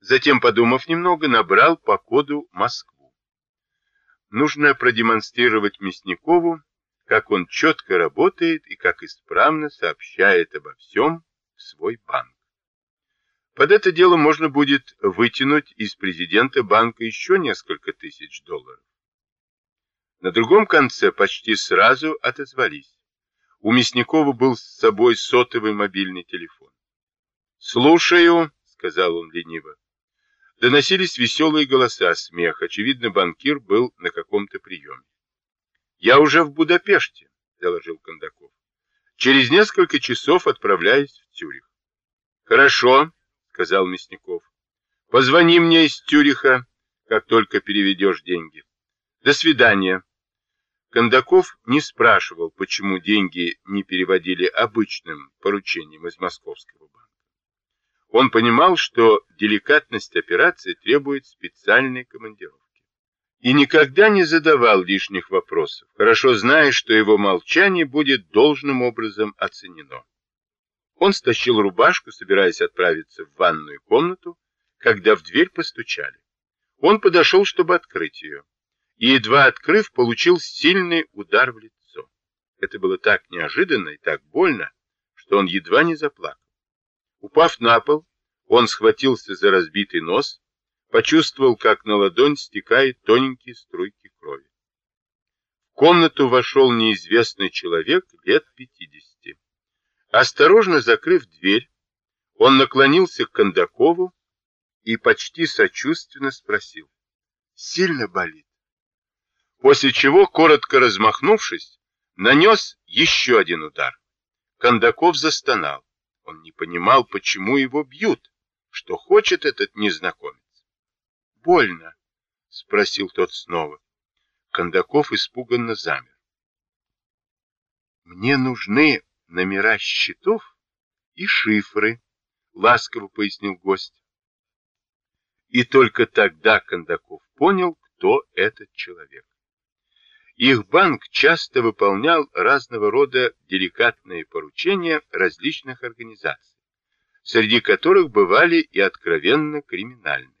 Затем, подумав немного, набрал по коду Москву. Нужно продемонстрировать Мясникову, как он четко работает и как исправно сообщает обо всем в свой банк. Под это дело можно будет вытянуть из президента банка еще несколько тысяч долларов. На другом конце почти сразу отозвались. У Мясникова был с собой сотовый мобильный телефон. «Слушаю», — сказал он лениво. Доносились веселые голоса, смех. Очевидно, банкир был на каком-то приеме. «Я уже в Будапеште», — доложил Кондаков. «Через несколько часов отправляюсь в Тюрих». «Хорошо», — сказал Мясников. «Позвони мне из Тюриха, как только переведешь деньги. До свидания». Кондаков не спрашивал, почему деньги не переводили обычным поручением из Московского. Он понимал, что деликатность операции требует специальной командировки. И никогда не задавал лишних вопросов, хорошо зная, что его молчание будет должным образом оценено. Он стащил рубашку, собираясь отправиться в ванную комнату, когда в дверь постучали. Он подошел, чтобы открыть ее, и, едва открыв, получил сильный удар в лицо. Это было так неожиданно и так больно, что он едва не заплакал. Упав на пол, он схватился за разбитый нос, почувствовал, как на ладонь стекают тоненькие струйки крови. В комнату вошел неизвестный человек лет пятидесяти. Осторожно закрыв дверь, он наклонился к Кондакову и почти сочувственно спросил, «Сильно болит?» После чего, коротко размахнувшись, нанес еще один удар. Кондаков застонал. Он не понимал, почему его бьют, что хочет этот незнакомец. «Больно?» — спросил тот снова. Кондаков испуганно замер. «Мне нужны номера счетов и шифры», — ласково пояснил гость. И только тогда Кондаков понял, кто этот человек. Их банк часто выполнял разного рода деликатные поручения различных организаций, среди которых бывали и откровенно криминальные.